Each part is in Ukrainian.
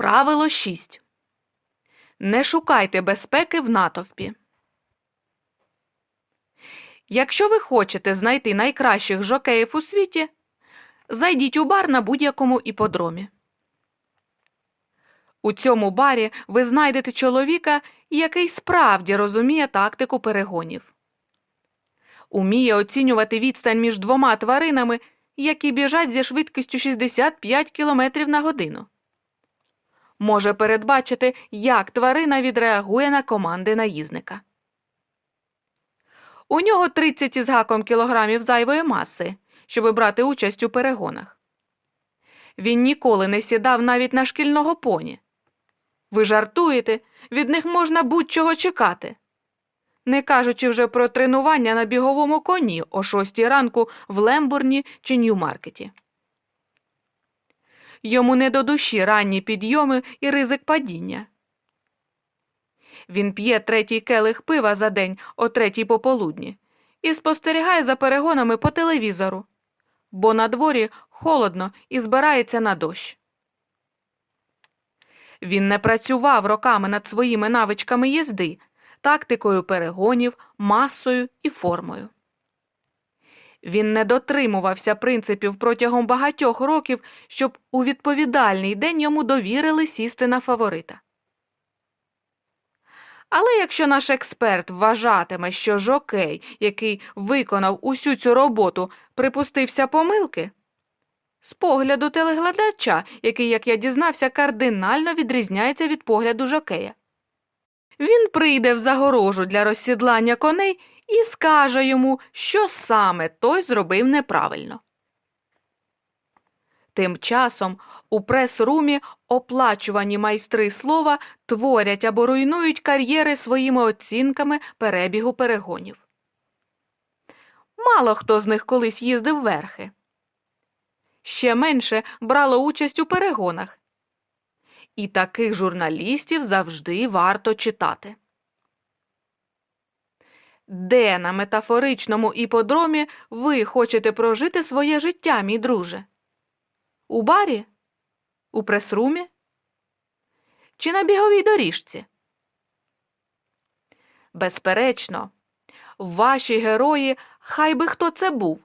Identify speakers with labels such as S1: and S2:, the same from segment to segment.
S1: Правило 6. Не шукайте безпеки в натовпі. Якщо ви хочете знайти найкращих жокеїв у світі, зайдіть у бар на будь-якому іподромі. У цьому барі ви знайдете чоловіка, який справді розуміє тактику перегонів. Уміє оцінювати відстань між двома тваринами, які біжать зі швидкістю 65 км на годину. Може передбачити, як тварина відреагує на команди наїзника. У нього 30 із гаком кілограмів зайвої маси, щоб брати участь у перегонах. Він ніколи не сідав навіть на шкільного поні. Ви жартуєте, від них можна будь-чого чекати. Не кажучи вже про тренування на біговому коні о 6 ранку в Лембурні чи Нью-Маркеті. Йому не до душі ранні підйоми і ризик падіння. Він п'є третій келих пива за день о третій пополудні і спостерігає за перегонами по телевізору, бо на дворі холодно і збирається на дощ. Він не працював роками над своїми навичками їзди, тактикою перегонів, масою і формою. Він не дотримувався принципів протягом багатьох років, щоб у відповідальний день йому довірили сісти на фаворита. Але якщо наш експерт вважатиме, що жокей, який виконав усю цю роботу, припустився помилки, з погляду телеглядача, який, як я дізнався, кардинально відрізняється від погляду жокея. Він прийде в загорожу для розсідлання коней і скаже йому, що саме той зробив неправильно. Тим часом у прес-румі оплачувані майстри слова творять або руйнують кар'єри своїми оцінками перебігу перегонів. Мало хто з них колись їздив верхи. Ще менше брало участь у перегонах. І таких журналістів завжди варто читати. Де на метафоричному іподромі ви хочете прожити своє життя, мій друже? У барі? У прес-румі? Чи на біговій доріжці? Безперечно, ваші герої, хай би хто це був,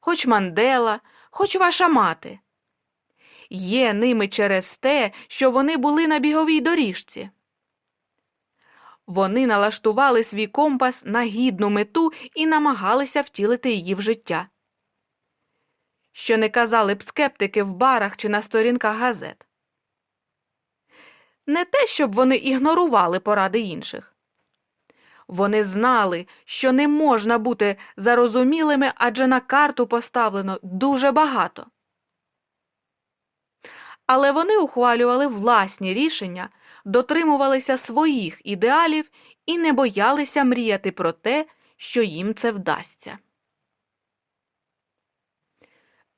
S1: хоч Мандела, хоч ваша мати. Є ними через те, що вони були на біговій доріжці. Вони налаштували свій компас на гідну мету і намагалися втілити її в життя. Що не казали б скептики в барах чи на сторінках газет. Не те, щоб вони ігнорували поради інших. Вони знали, що не можна бути зарозумілими, адже на карту поставлено дуже багато. Але вони ухвалювали власні рішення дотримувалися своїх ідеалів і не боялися мріяти про те, що їм це вдасться.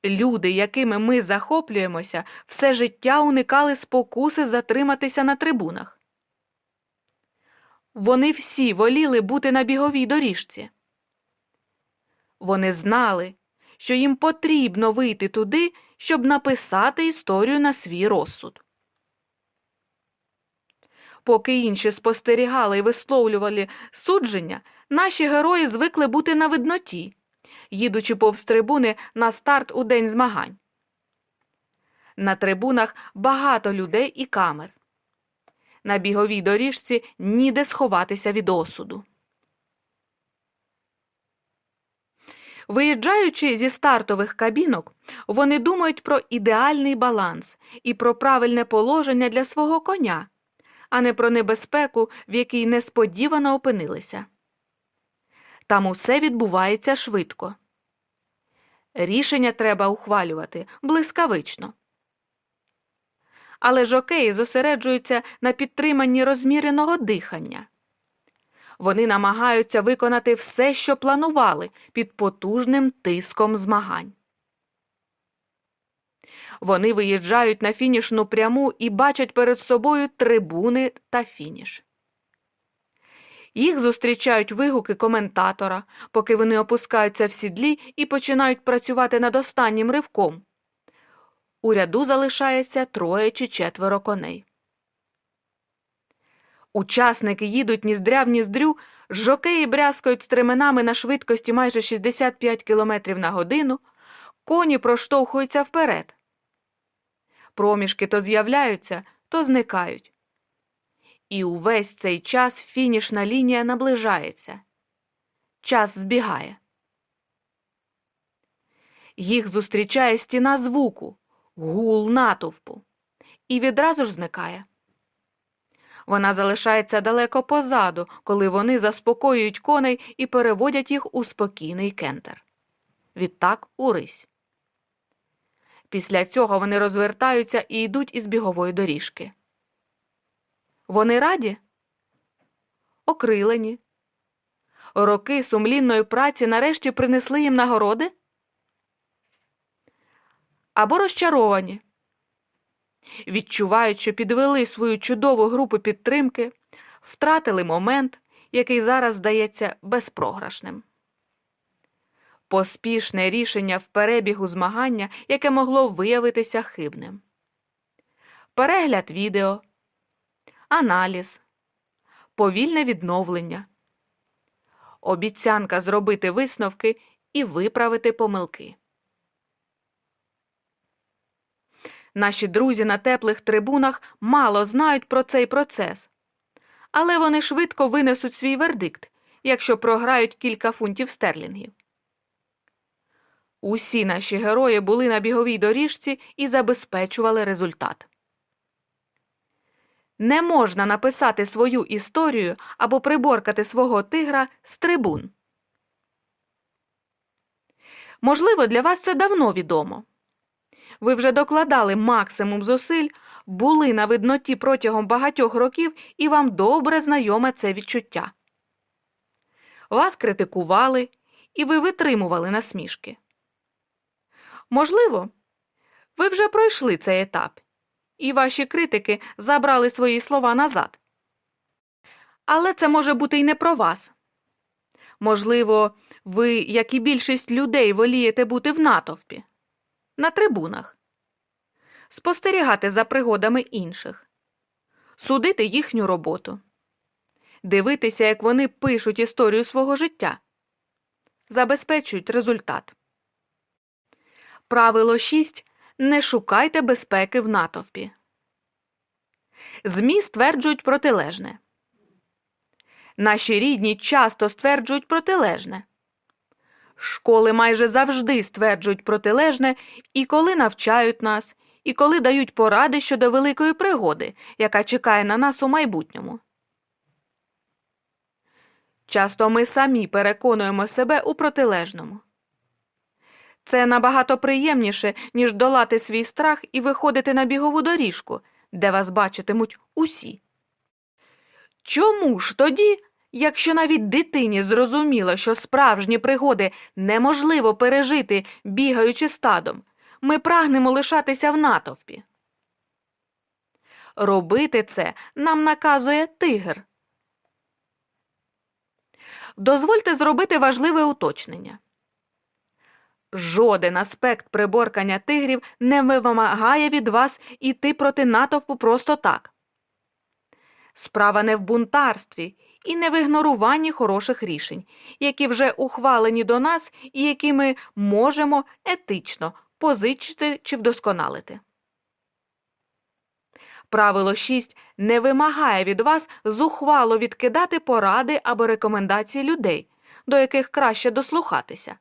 S1: Люди, якими ми захоплюємося, все життя уникали спокуси затриматися на трибунах. Вони всі воліли бути на біговій доріжці. Вони знали, що їм потрібно вийти туди, щоб написати історію на свій розсуд. Поки інші спостерігали і висловлювали судження, наші герої звикли бути на видноті, їдучи повз трибуни на старт у день змагань. На трибунах багато людей і камер. На біговій доріжці ніде сховатися від осуду. Виїжджаючи зі стартових кабінок, вони думають про ідеальний баланс і про правильне положення для свого коня а не про небезпеку, в якій несподівано опинилися. Там усе відбувається швидко. Рішення треба ухвалювати блискавично. Але жокеї зосереджуються на підтриманні розміреного дихання. Вони намагаються виконати все, що планували під потужним тиском змагань. Вони виїжджають на фінішну пряму і бачать перед собою трибуни та фініш. Їх зустрічають вигуки коментатора, поки вони опускаються в сідлі і починають працювати над останнім ривком. У ряду залишається троє чи четверо коней. Учасники їдуть ніздря в ніздрю, жокеї брязкають стременами на швидкості майже 65 км на годину, коні проштовхуються вперед. Проміжки то з'являються, то зникають. І увесь цей час фінішна лінія наближається. Час збігає. Їх зустрічає стіна звуку, гул натовпу, і відразу ж зникає. Вона залишається далеко позаду, коли вони заспокоюють коней і переводять їх у спокійний кентер. Відтак у рись. Після цього вони розвертаються і йдуть із бігової доріжки. Вони раді? Окрилені. Роки сумлінної праці нарешті принесли їм нагороди? Або розчаровані. Відчувають, що підвели свою чудову групу підтримки, втратили момент, який зараз здається безпрограшним. Поспішне рішення в перебігу змагання, яке могло виявитися хибним. Перегляд відео, аналіз, повільне відновлення, обіцянка зробити висновки і виправити помилки. Наші друзі на теплих трибунах мало знають про цей процес, але вони швидко винесуть свій вердикт, якщо програють кілька фунтів стерлінгів. Усі наші герої були на біговій доріжці і забезпечували результат. Не можна написати свою історію або приборкати свого тигра з трибун. Можливо, для вас це давно відомо. Ви вже докладали максимум зусиль, були на видноті протягом багатьох років і вам добре знайоме це відчуття. Вас критикували і ви витримували насмішки. Можливо, ви вже пройшли цей етап, і ваші критики забрали свої слова назад. Але це може бути й не про вас. Можливо, ви, як і більшість людей, волієте бути в натовпі, на трибунах, спостерігати за пригодами інших, судити їхню роботу, дивитися, як вони пишуть історію свого життя, забезпечують результат. Правило 6. Не шукайте безпеки в натовпі. ЗМІ стверджують протилежне. Наші рідні часто стверджують протилежне. Школи майже завжди стверджують протилежне і коли навчають нас, і коли дають поради щодо великої пригоди, яка чекає на нас у майбутньому. Часто ми самі переконуємо себе у протилежному. Це набагато приємніше, ніж долати свій страх і виходити на бігову доріжку, де вас бачитимуть усі. Чому ж тоді, якщо навіть дитині зрозуміло, що справжні пригоди неможливо пережити, бігаючи стадом, ми прагнемо лишатися в натовпі? Робити це нам наказує тигр. Дозвольте зробити важливе уточнення. Жоден аспект приборкання тигрів не вимагає від вас іти проти натовпу просто так. Справа не в бунтарстві і не в хороших рішень, які вже ухвалені до нас і які ми можемо етично позичити чи вдосконалити. Правило 6 не вимагає від вас зухвало відкидати поради або рекомендації людей, до яких краще дослухатися.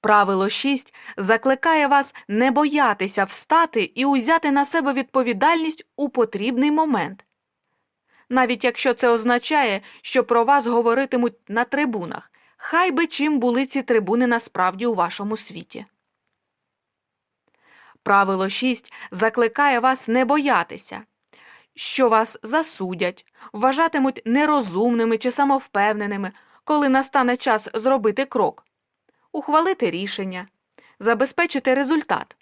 S1: Правило 6 закликає вас не боятися встати і узяти на себе відповідальність у потрібний момент. Навіть якщо це означає, що про вас говоритимуть на трибунах, хай би чим були ці трибуни насправді у вашому світі. Правило 6 закликає вас не боятися, що вас засудять, вважатимуть нерозумними чи самовпевненими, коли настане час зробити крок ухвалити рішення, забезпечити результат.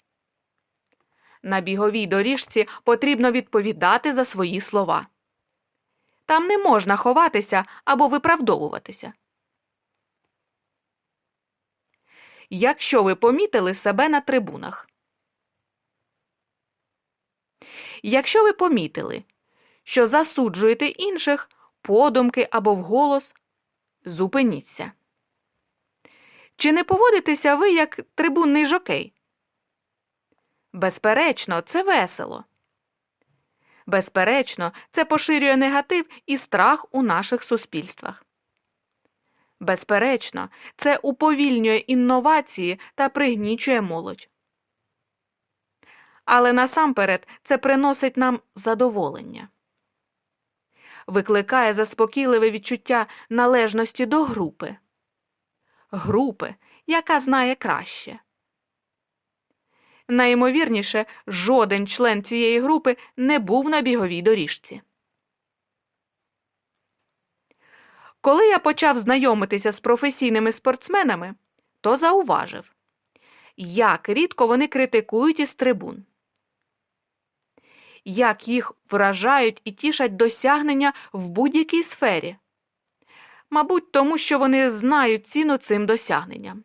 S1: На біговій доріжці потрібно відповідати за свої слова. Там не можна ховатися або виправдовуватися. Якщо ви помітили себе на трибунах, Якщо ви помітили, що засуджуєте інших подумки або вголос, зупиніться. Чи не поводитеся ви як трибунний жокей? Безперечно, це весело. Безперечно, це поширює негатив і страх у наших суспільствах. Безперечно, це уповільнює інновації та пригнічує молодь. Але насамперед це приносить нам задоволення, викликає заспокійливе відчуття належності до групи, групи, яка знає краще. Найімовірніше, жоден член цієї групи не був на біговій доріжці. Коли я почав знайомитися з професійними спортсменами, то зауважив, як рідко вони критикують із трибун, як їх вражають і тішать досягнення в будь-якій сфері. Мабуть, тому що вони знають ціну цим досягненням.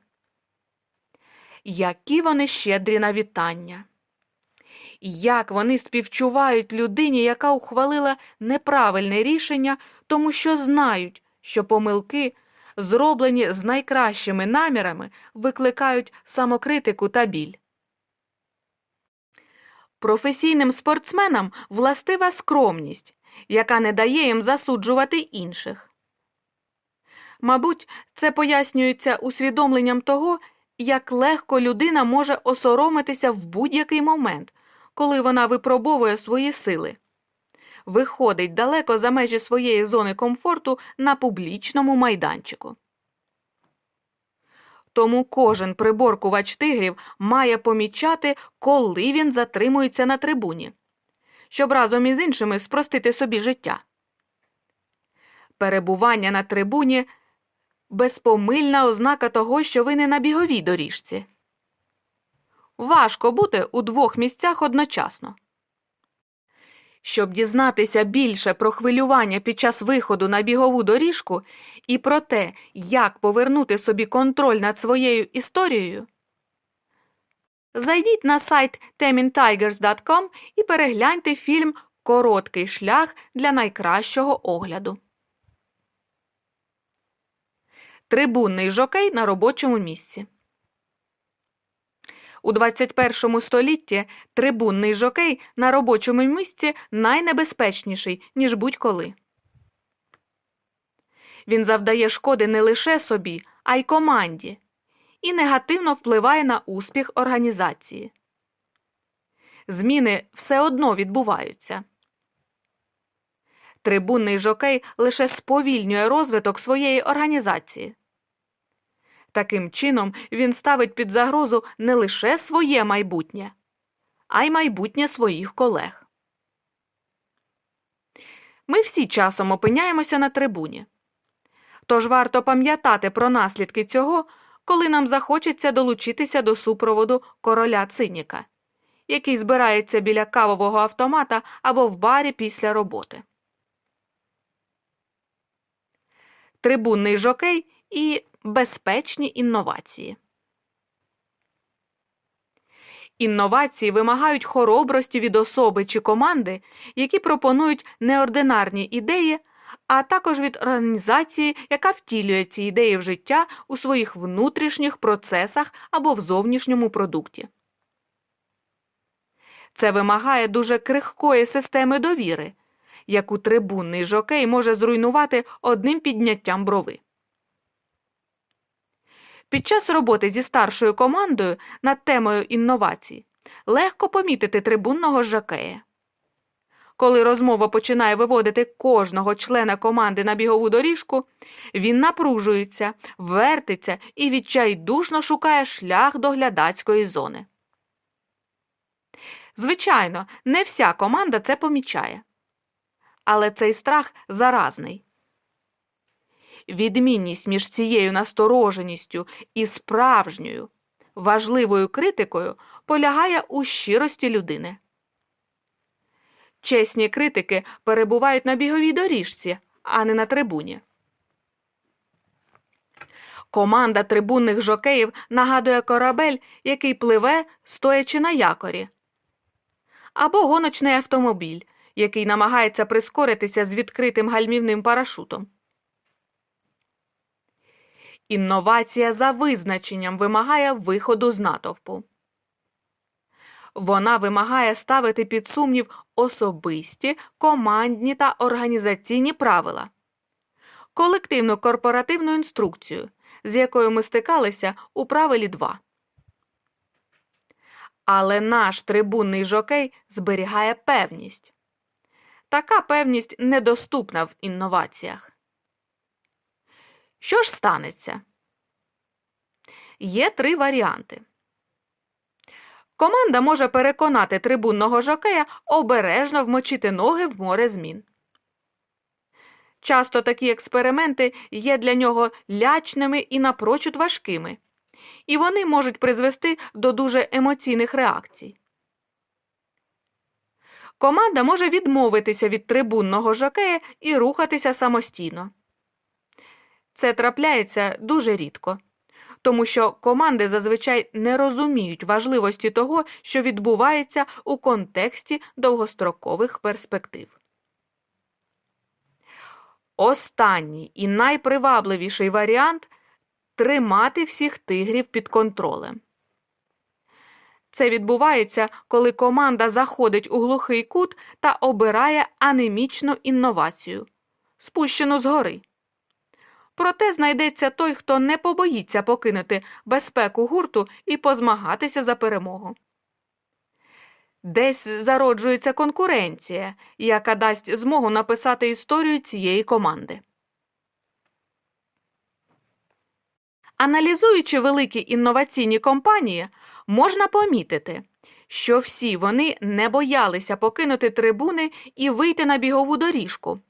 S1: Які вони щедрі на вітання. Як вони співчувають людині, яка ухвалила неправильне рішення, тому що знають, що помилки, зроблені з найкращими намірами, викликають самокритику та біль. Професійним спортсменам властива скромність, яка не дає їм засуджувати інших. Мабуть, це пояснюється усвідомленням того, як легко людина може осоромитися в будь-який момент, коли вона випробовує свої сили виходить далеко за межі своєї зони комфорту на публічному майданчику. Тому кожен приборкувач тигрів має помічати, коли він затримується на трибуні, щоб разом із іншими спростити собі життя. Перебування на трибуні безпомильна ознака того, що ви не на біговій доріжці. Важко бути у двох місцях одночасно. Щоб дізнатися більше про хвилювання під час виходу на бігову доріжку і про те, як повернути собі контроль над своєю історією, зайдіть на сайт temintigers.com і перегляньте фільм Короткий шлях для найкращого огляду. Трибунний жокей на робочому місці. У 21 столітті трибунний жокей на робочому місці найнебезпечніший, ніж будь-коли. Він завдає шкоди не лише собі, а й команді і негативно впливає на успіх організації. Зміни все одно відбуваються. Трибунний жокей лише сповільнює розвиток своєї організації. Таким чином він ставить під загрозу не лише своє майбутнє, а й майбутнє своїх колег. Ми всі часом опиняємося на трибуні. Тож варто пам'ятати про наслідки цього, коли нам захочеться долучитися до супроводу короля циніка, який збирається біля кавового автомата або в барі після роботи. Трибунний жокей і безпечні інновації. Інновації вимагають хоробрості від особи чи команди, які пропонують неординарні ідеї, а також від організації, яка втілює ці ідеї в життя у своїх внутрішніх процесах або в зовнішньому продукті. Це вимагає дуже крихкої системи довіри, яку трибунний жокей може зруйнувати одним підняттям брови. Під час роботи зі старшою командою над темою інновацій легко помітити трибунного жакея. Коли розмова починає виводити кожного члена команди на бігову доріжку, він напружується, вертиться і відчайдушно шукає шлях до глядацької зони. Звичайно, не вся команда це помічає. Але цей страх заразний. Відмінність між цією настороженістю і справжньою важливою критикою полягає у щирості людини. Чесні критики перебувають на біговій доріжці, а не на трибуні. Команда трибунних жокеїв нагадує корабель, який пливе, стоячи на якорі. або гоночний автомобіль, який намагається прискоритися з відкритим гальмівним парашутом. Інновація за визначенням вимагає виходу з натовпу. Вона вимагає ставити під сумнів особисті, командні та організаційні правила, колективну корпоративну інструкцію, з якою ми стикалися у правилі 2. Але наш трибунний жокей зберігає певність. Така певність недоступна в інноваціях. Що ж станеться? Є три варіанти. Команда може переконати трибунного жокея обережно вмочити ноги в море змін. Часто такі експерименти є для нього лячними і напрочуд важкими, і вони можуть призвести до дуже емоційних реакцій. Команда може відмовитися від трибунного жокея і рухатися самостійно. Це трапляється дуже рідко, тому що команди зазвичай не розуміють важливості того, що відбувається у контексті довгострокових перспектив. Останній і найпривабливіший варіант тримати всіх тигрів під контролем. Це відбувається, коли команда заходить у глухий кут та обирає анемічну інновацію, спущену згори. Проте знайдеться той, хто не побоїться покинути безпеку гурту і позмагатися за перемогу. Десь зароджується конкуренція, яка дасть змогу написати історію цієї команди. Аналізуючи великі інноваційні компанії, можна помітити, що всі вони не боялися покинути трибуни і вийти на бігову доріжку,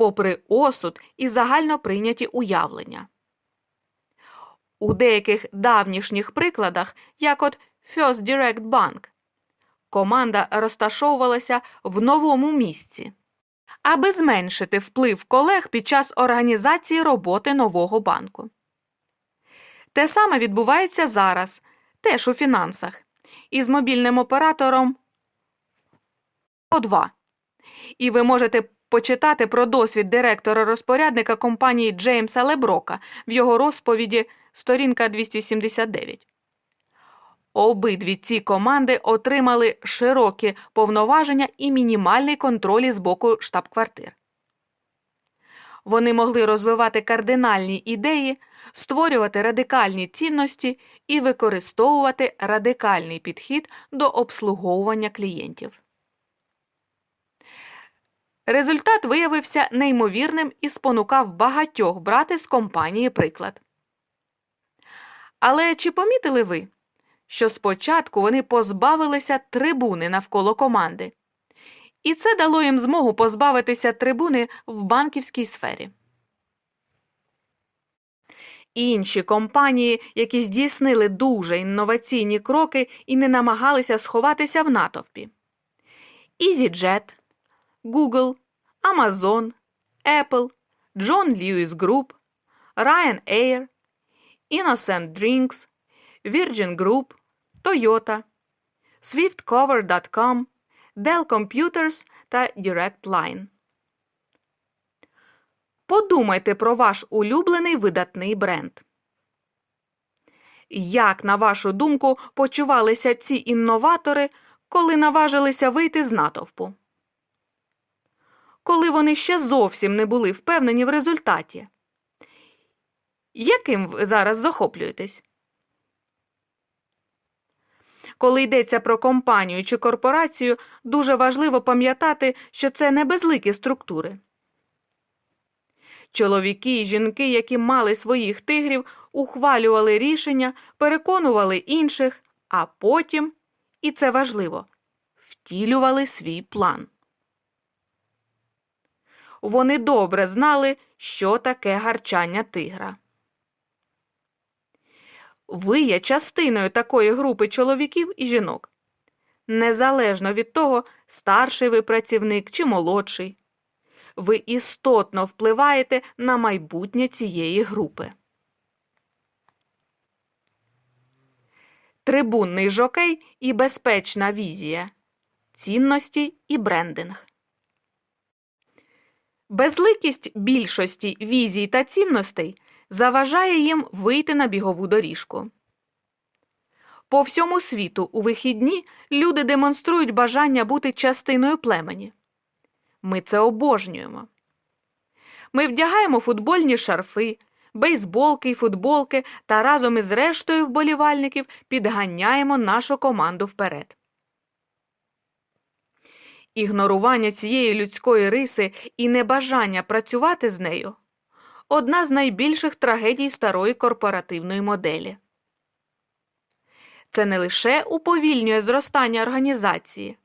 S1: попри осуд і загально прийняті уявлення. У деяких давнішніх прикладах, як от First Direct Bank, команда розташовувалася в новому місці, аби зменшити вплив колег під час організації роботи нового банку. Те саме відбувається зараз, теж у фінансах, із мобільним оператором О2. І ви можете почитати про досвід директора розпорядника компанії Джеймса Леброка в його розповіді сторінка 279. Обидві ці команди отримали широкі повноваження і мінімальний контроль з боку штаб-квартир. Вони могли розвивати кардинальні ідеї, створювати радикальні цінності і використовувати радикальний підхід до обслуговування клієнтів. Результат виявився неймовірним і спонукав багатьох брати з компанії приклад. Але чи помітили ви, що спочатку вони позбавилися трибуни навколо команди, і це дало їм змогу позбавитися трибуни в банківській сфері? Інші компанії, які здійснили дуже інноваційні кроки і не намагалися сховатися в натовпі. EasyJet, Google, Amazon, Apple, John Lewis Group, Ryanair, Innocent Drinks, Virgin Group, Toyota, SwiftCover.com, Dell Computers та DirectLine. Подумайте про ваш улюблений видатний бренд. Як, на вашу думку, почувалися ці інноватори, коли наважилися вийти з натовпу? Коли вони ще зовсім не були впевнені в результаті? Яким ви зараз захоплюєтесь? Коли йдеться про компанію чи корпорацію, дуже важливо пам'ятати, що це не безликі структури. Чоловіки і жінки, які мали своїх тигрів, ухвалювали рішення, переконували інших, а потім, і це важливо, втілювали свій план. Вони добре знали, що таке гарчання тигра. Ви є частиною такої групи чоловіків і жінок. Незалежно від того, старший ви працівник чи молодший ви істотно впливаєте на майбутнє цієї групи. Трибунний жокей і безпечна візія. цінності і брендинг. Безликість більшості візій та цінностей заважає їм вийти на бігову доріжку. По всьому світу у вихідні люди демонструють бажання бути частиною племені. Ми це обожнюємо. Ми вдягаємо футбольні шарфи, бейсболки й футболки та разом із рештою вболівальників підганяємо нашу команду вперед. Ігнорування цієї людської риси і небажання працювати з нею одна з найбільших трагедій старої корпоративної моделі. Це не лише уповільнює зростання організації,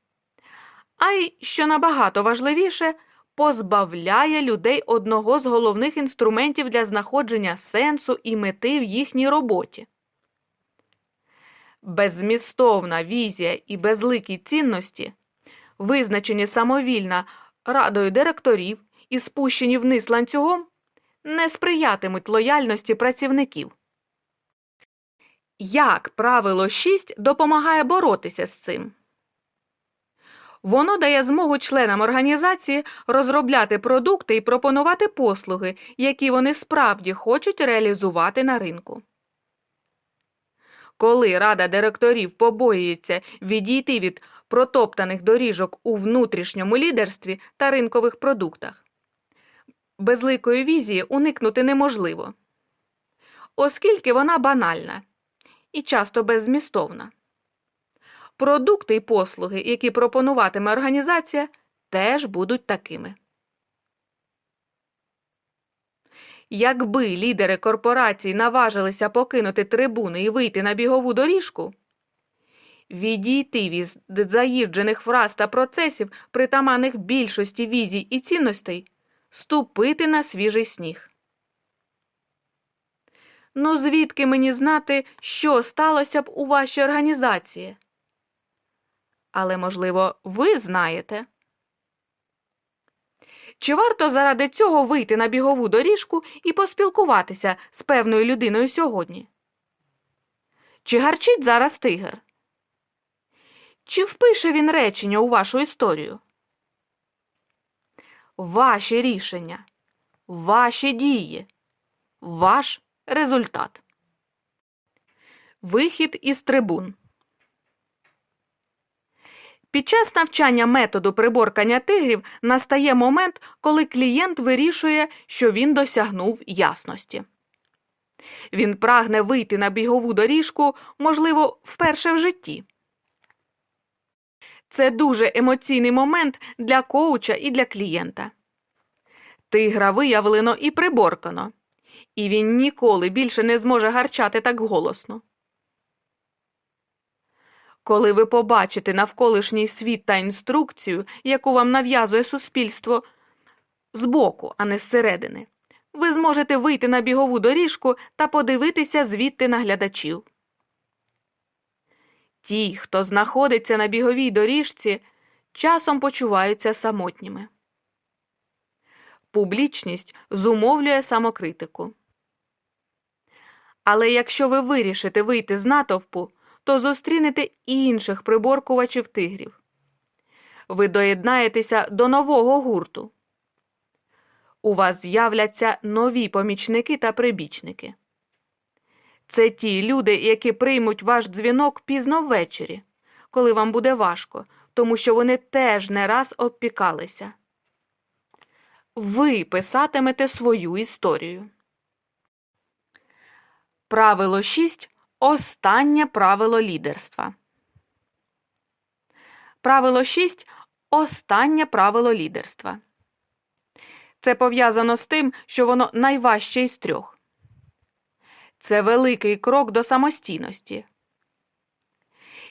S1: а й, що набагато важливіше, позбавляє людей одного з головних інструментів для знаходження сенсу і мети в їхній роботі. Беззмістовна візія і безликі цінності, визначені самовільно радою директорів і спущені вниз ланцюгом, не сприятимуть лояльності працівників. Як правило 6 допомагає боротися з цим? Воно дає змогу членам організації розробляти продукти і пропонувати послуги, які вони справді хочуть реалізувати на ринку. Коли рада директорів побоюється відійти від протоптаних доріжок у внутрішньому лідерстві та ринкових продуктах, безликої візії уникнути неможливо, оскільки вона банальна і часто беззмістовна. Продукти і послуги, які пропонуватиме організація, теж будуть такими. Якби лідери корпорацій наважилися покинути трибуни і вийти на бігову доріжку, відійти від заїжджених фраз та процесів, притаманних більшості візій і цінностей, ступити на свіжий сніг. Ну, звідки мені знати, що сталося б у вашій організації? Але, можливо, ви знаєте. Чи варто заради цього вийти на бігову доріжку і поспілкуватися з певною людиною сьогодні? Чи гарчить зараз тигр? Чи впише він речення у вашу історію? Ваші рішення, ваші дії, ваш результат. Вихід із трибун. Під час навчання методу приборкання тигрів настає момент, коли клієнт вирішує, що він досягнув ясності. Він прагне вийти на бігову доріжку, можливо, вперше в житті. Це дуже емоційний момент для коуча і для клієнта. Тигра виявлено і приборкано, і він ніколи більше не зможе гарчати так голосно. Коли ви побачите навколишній світ та інструкцію, яку вам нав'язує суспільство збоку, а не зсередини, ви зможете вийти на бігову доріжку та подивитися звідти на глядачів. Ті, хто знаходиться на біговій доріжці, часом почуваються самотніми. Публічність зумовлює самокритику. Але якщо ви вирішите вийти з натовпу, то зустрінете інших приборкувачів тигрів. Ви доєднаєтеся до нового гурту. У вас з'являться нові помічники та прибічники. Це ті люди, які приймуть ваш дзвінок пізно ввечері, коли вам буде важко, тому що вони теж не раз обпікалися. Ви писатимете свою історію. Правило 6 Останнє правило лідерства. Правило 6. Останнє правило лідерства. Це пов'язано з тим, що воно найважче із трьох. Це великий крок до самостійності.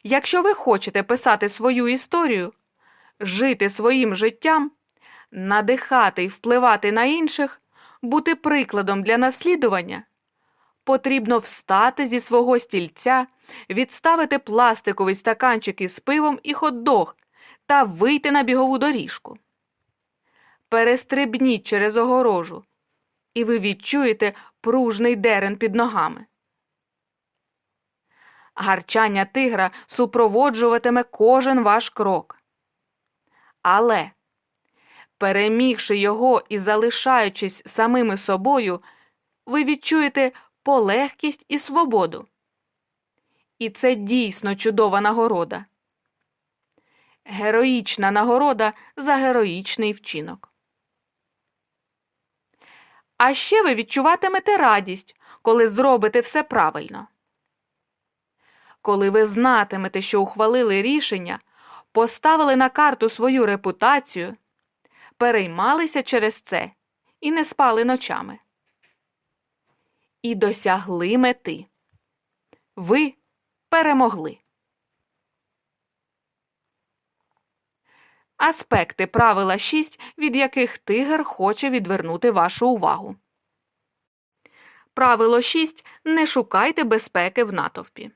S1: Якщо ви хочете писати свою історію, жити своїм життям, надихати і впливати на інших, бути прикладом для наслідування потрібно встати зі свого стільця, відставити пластиковий стаканчик із пивом і хот-дог та вийти на бігову доріжку. Перестрибніть через огорожу, і ви відчуєте пружний дерен під ногами. Гарчання тигра супроводжуватиме кожен ваш крок. Але, перемігши його і залишаючись самими собою, ви відчуєте полегкість і свободу. І це дійсно чудова нагорода. Героїчна нагорода за героїчний вчинок. А ще ви відчуватимете радість, коли зробите все правильно. Коли ви знатимете, що ухвалили рішення, поставили на карту свою репутацію, переймалися через це і не спали ночами. І досягли мети. Ви перемогли. Аспекти правила 6, від яких тигр хоче відвернути вашу увагу. Правило 6. Не шукайте безпеки в натовпі.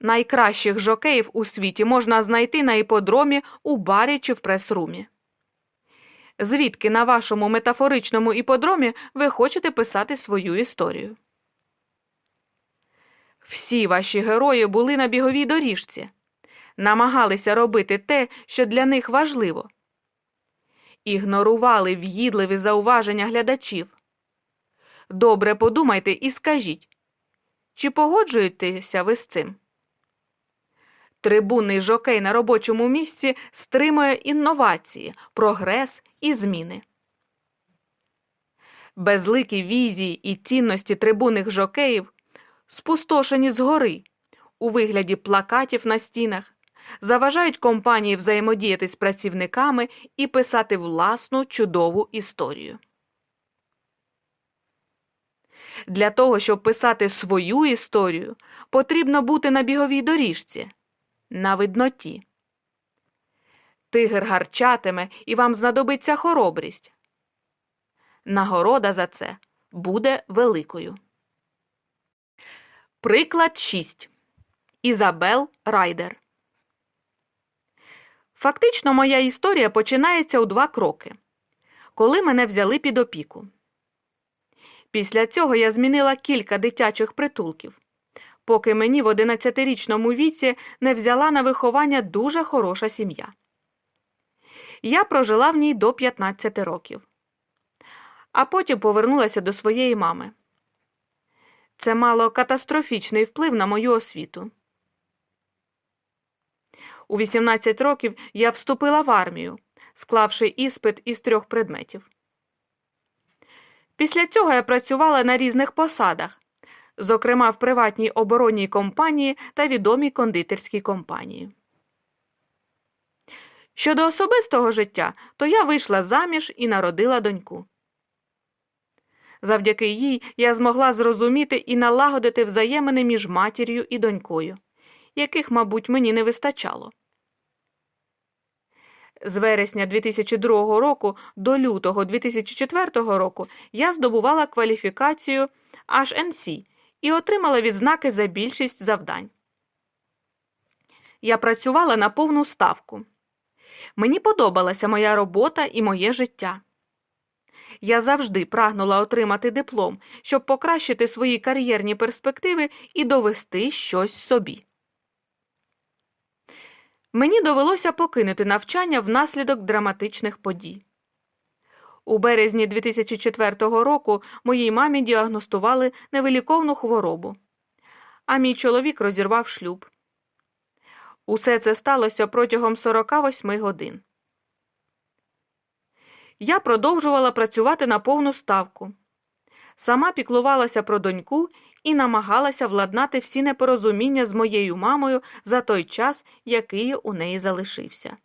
S1: Найкращих жокеїв у світі можна знайти на іподромі у барі чи в прес-румі. Звідки на вашому метафоричному іподромі ви хочете писати свою історію? Всі ваші герої були на біговій доріжці, намагалися робити те, що для них важливо, ігнорували в'їдливі зауваження глядачів. Добре подумайте і скажіть, чи погоджуєтеся ви з цим? Трибунний жокей на робочому місці стримує інновації, прогрес і зміни. Безликі візії і цінності трибунних жокеїв спустошені згори у вигляді плакатів на стінах, заважають компанії взаємодіяти з працівниками і писати власну чудову історію. Для того, щоб писати свою історію, потрібно бути на біговій доріжці, на видноті. Тигр гарчатиме і вам знадобиться хоробрість. Нагорода за це буде великою. Приклад 6. Ізабел Райдер. Фактично, моя історія починається у два кроки, коли мене взяли під опіку. Після цього я змінила кілька дитячих притулків, поки мені в 11-річному віці не взяла на виховання дуже хороша сім'я. Я прожила в ній до 15 років, а потім повернулася до своєї мами. Це мало катастрофічний вплив на мою освіту. У 18 років я вступила в армію, склавши іспит із трьох предметів. Після цього я працювала на різних посадах, зокрема в приватній оборонній компанії та відомій кондитерській компанії. Щодо особистого життя, то я вийшла заміж і народила доньку. Завдяки їй я змогла зрозуміти і налагодити взаємини між матір'ю і донькою, яких, мабуть, мені не вистачало. З вересня 2002 року до лютого 2004 року я здобувала кваліфікацію HNC і отримала відзнаки за більшість завдань. Я працювала на повну ставку. Мені подобалася моя робота і моє життя. Я завжди прагнула отримати диплом, щоб покращити свої кар'єрні перспективи і довести щось собі. Мені довелося покинути навчання внаслідок драматичних подій. У березні 2004 року моїй мамі діагностували невиліковну хворобу, а мій чоловік розірвав шлюб. Усе це сталося протягом 48 годин. Я продовжувала працювати на повну ставку. Сама піклувалася про доньку і намагалася владнати всі непорозуміння з моєю мамою за той час, який у неї залишився.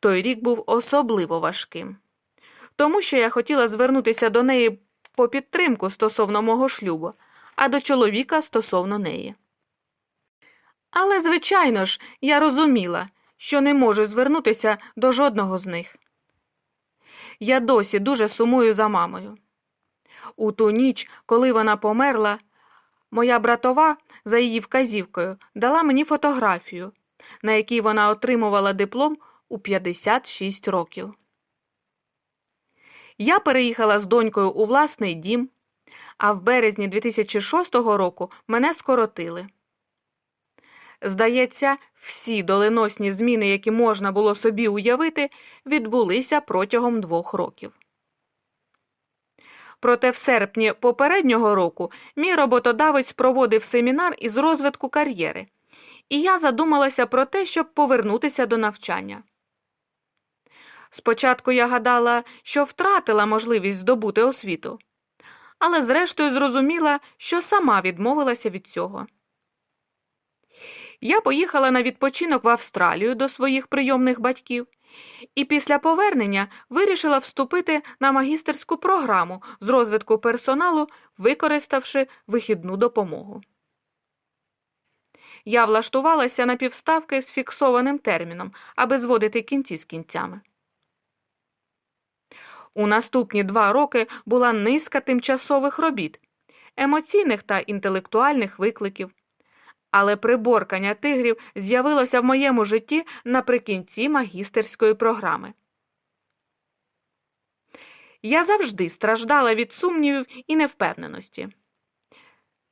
S1: Той рік був особливо важким, тому що я хотіла звернутися до неї по підтримку стосовно мого шлюбу, а до чоловіка стосовно неї. Але, звичайно ж, я розуміла, що не можу звернутися до жодного з них. Я досі дуже сумую за мамою. У ту ніч, коли вона померла, моя братова, за її вказівкою, дала мені фотографію, на якій вона отримувала диплом у 56 років. Я переїхала з донькою у власний дім, а в березні 2006 року мене скоротили. Здається, Всі доленосні зміни, які можна було собі уявити, відбулися протягом двох років. Проте в серпні попереднього року мій роботодавець проводив семінар із розвитку кар'єри, і я задумалася про те, щоб повернутися до навчання. Спочатку я гадала, що втратила можливість здобути освіту, але зрештою зрозуміла, що сама відмовилася від цього. Я поїхала на відпочинок в Австралію до своїх прийомних батьків і після повернення вирішила вступити на магістерську програму з розвитку персоналу, використавши вихідну допомогу. Я влаштувалася на півставки з фіксованим терміном, аби зводити кінці з кінцями. У наступні два роки була низка тимчасових робіт, емоційних та інтелектуальних викликів. Але приборкання тигрів з'явилося в моєму житті наприкінці магістерської програми. Я завжди страждала від сумнівів і невпевненості.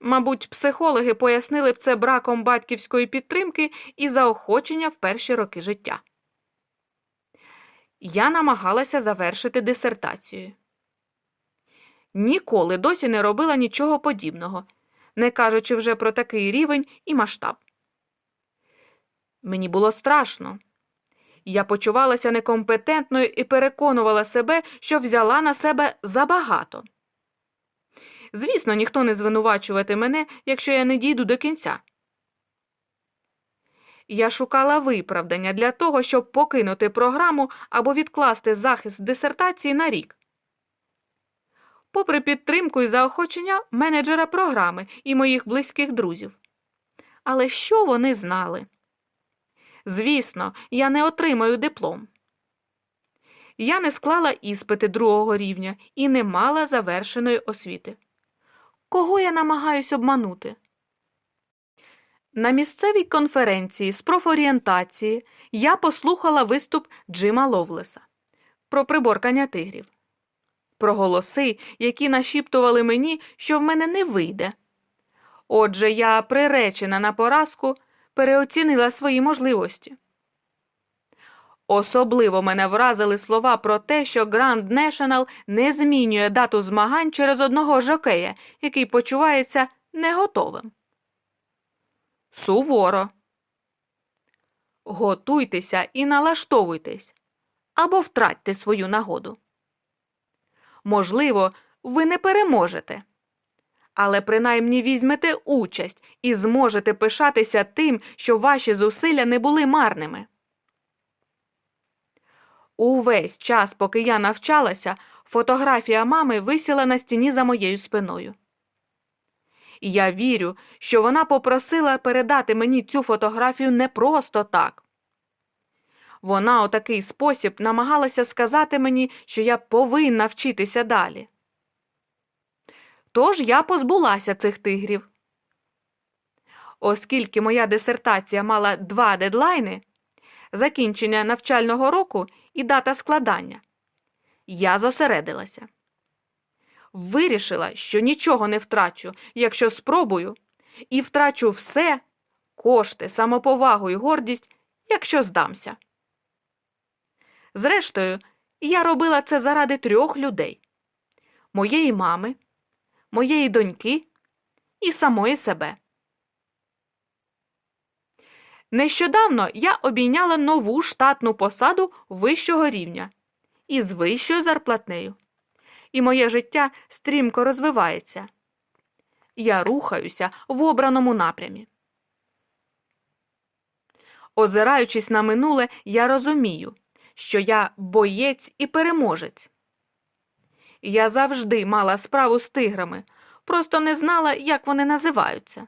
S1: Мабуть, психологи пояснили б це браком батьківської підтримки і заохочення в перші роки життя. Я намагалася завершити дисертацію. Ніколи досі не робила нічого подібного, не кажучи вже про такий рівень і масштаб. Мені було страшно. Я почувалася некомпетентною і переконувала себе, що взяла на себе забагато. Звісно, ніхто не звинувачувати мене, якщо я не дійду до кінця. Я шукала виправдання для того, щоб покинути програму або відкласти захист дисертації на рік. Попри підтримку і заохочення менеджера програми і моїх близьких друзів. Але що вони знали? Звісно, я не отримаю диплом. Я не склала іспити другого рівня і не мала завершеної освіти. Кого я намагаюсь обманути? На місцевій конференції з профорієнтації я послухала виступ Джима Ловлеса про приборкання тигрів, про голоси, які нашіптували мені, що в мене не вийде. Отже, я, приречена на поразку, переоцінила свої можливості. Особливо мене вразили слова про те, що Grand National не змінює дату змагань через одного жокея, який почувається неготовим. Суворо. Готуйтеся і налаштовуйтесь або втратьте свою нагоду. Можливо, ви не переможете, але принаймні візьмете участь і зможете пишатися тим, що ваші зусилля не були марними. Увесь час, поки я навчалася, фотографія мами висіла на стіні за моєю спиною. Я вірю, що вона попросила передати мені цю фотографію не просто так. Вона у такий спосіб намагалася сказати мені, що я повинна вчитися далі. Тож я позбулася цих тигрів. Оскільки моя дисертація мала два дедлайни закінчення навчального року і дата складання, я зосередилася вирішила, що нічого не втрачу, якщо спробую, і втрачу все кошти, самоповагу і гордість, якщо здамся. Зрештою, я робила це заради трьох людей моєї мами, моєї доньки і самої себе. Нещодавно я обійняла нову штатну посаду вищого рівня із вищою зарплатнею і моє життя стрімко розвивається. Я рухаюся в обраному напрямі. Озираючись на минуле, я розумію, що я боєць і переможець. Я завжди мала справу з тиграми, просто не знала, як вони називаються.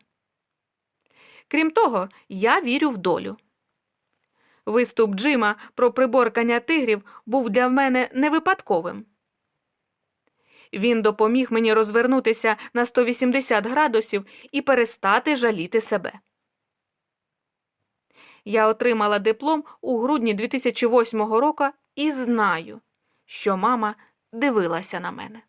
S1: Крім того, я вірю в долю. Виступ Джима про приборкання тигрів був для мене не випадковим. Він допоміг мені розвернутися на 180 градусів і перестати жаліти себе. Я отримала диплом у грудні 2008 року і знаю, що мама дивилася на мене.